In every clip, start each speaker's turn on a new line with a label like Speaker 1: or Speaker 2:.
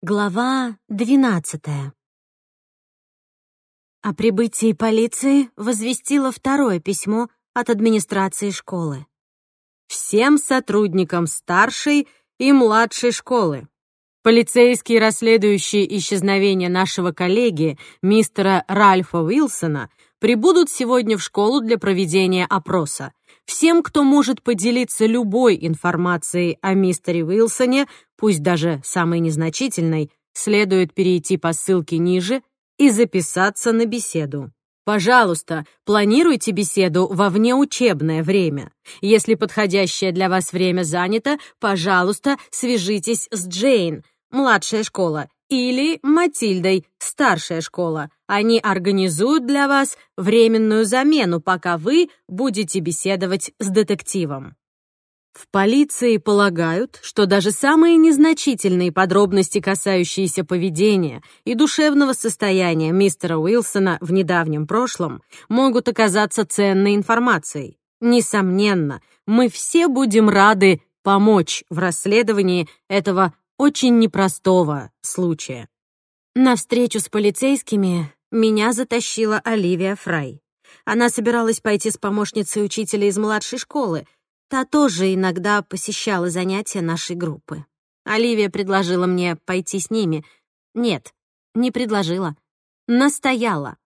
Speaker 1: Глава двенадцатая. О прибытии полиции возвестило второе письмо от администрации школы.
Speaker 2: Всем сотрудникам старшей и младшей школы. Полицейские, расследующие исчезновение нашего коллеги, мистера Ральфа Уилсона, прибудут сегодня в школу для проведения опроса. Всем, кто может поделиться любой информацией о мистере Уилсоне, пусть даже самой незначительной, следует перейти по ссылке ниже и записаться на беседу. Пожалуйста, планируйте беседу во внеучебное время. Если подходящее для вас время занято, пожалуйста, свяжитесь с Джейн, младшая школа, или Матильдой, старшая школа. Они организуют для вас временную замену, пока вы будете беседовать с детективом. В полиции полагают, что даже самые незначительные подробности, касающиеся поведения и душевного состояния мистера Уилсона в недавнем прошлом, могут оказаться ценной информацией. Несомненно, мы все будем рады помочь в расследовании этого очень непростого случая.
Speaker 1: На встречу с полицейскими меня затащила Оливия Фрай. Она собиралась пойти с помощницей учителя из младшей школы. Та тоже иногда посещала занятия нашей группы. Оливия предложила мне пойти с ними. Нет, не предложила. Настояла.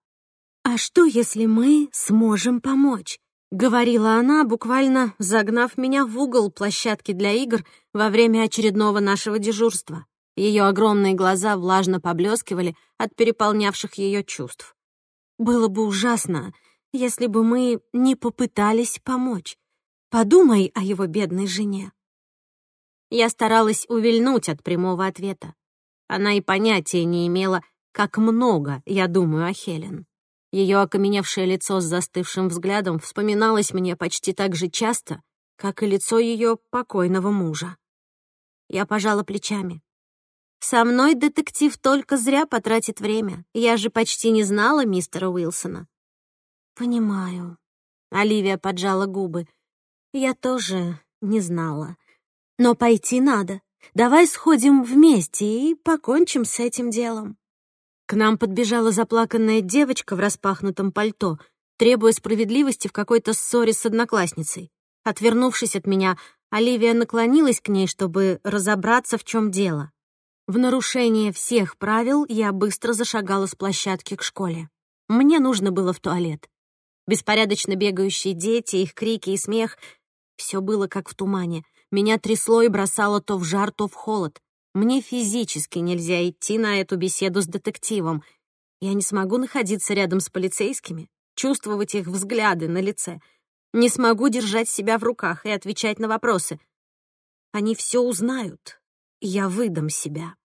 Speaker 1: «А что, если мы сможем помочь?» Говорила она, буквально загнав меня в угол площадки для игр во время очередного нашего дежурства. Ее огромные глаза влажно поблескивали от переполнявших ее чувств. Было бы ужасно, если бы мы не попытались помочь. Подумай о его бедной жене. Я старалась увильнуть от прямого ответа. Она и понятия не имела, как много я думаю о Хелен. Ее окаменевшее лицо с застывшим взглядом вспоминалось мне почти так же часто, как и лицо ее покойного мужа. Я пожала плечами. «Со мной детектив только зря потратит время. Я же почти не знала мистера Уилсона». «Понимаю». Оливия поджала губы. «Я тоже не знала. Но пойти надо. Давай сходим вместе и покончим с этим делом». К нам подбежала заплаканная девочка в распахнутом пальто, требуя справедливости в какой-то ссоре с одноклассницей. Отвернувшись от меня, Оливия наклонилась к ней, чтобы разобраться, в чем дело. В нарушение всех правил я быстро зашагала с площадки к школе. Мне нужно было в туалет. Беспорядочно бегающие дети, их крики и смех — все было как в тумане. Меня трясло и бросало то в жар, то в холод. Мне физически нельзя идти на эту беседу с детективом. Я не смогу находиться рядом с полицейскими, чувствовать их взгляды на лице. Не смогу держать себя в руках и отвечать на вопросы. Они все узнают, и я выдам себя.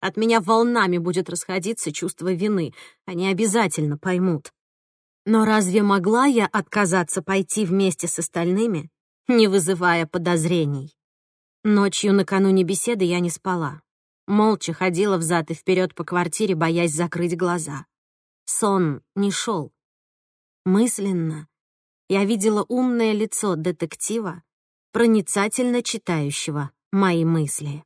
Speaker 1: От меня волнами будет расходиться чувство вины. Они обязательно поймут. Но разве могла я отказаться пойти вместе с остальными, не вызывая подозрений? Ночью накануне беседы я не спала. Молча ходила взад и вперед по квартире, боясь закрыть глаза. Сон не шел. Мысленно я видела умное лицо детектива, проницательно читающего мои мысли.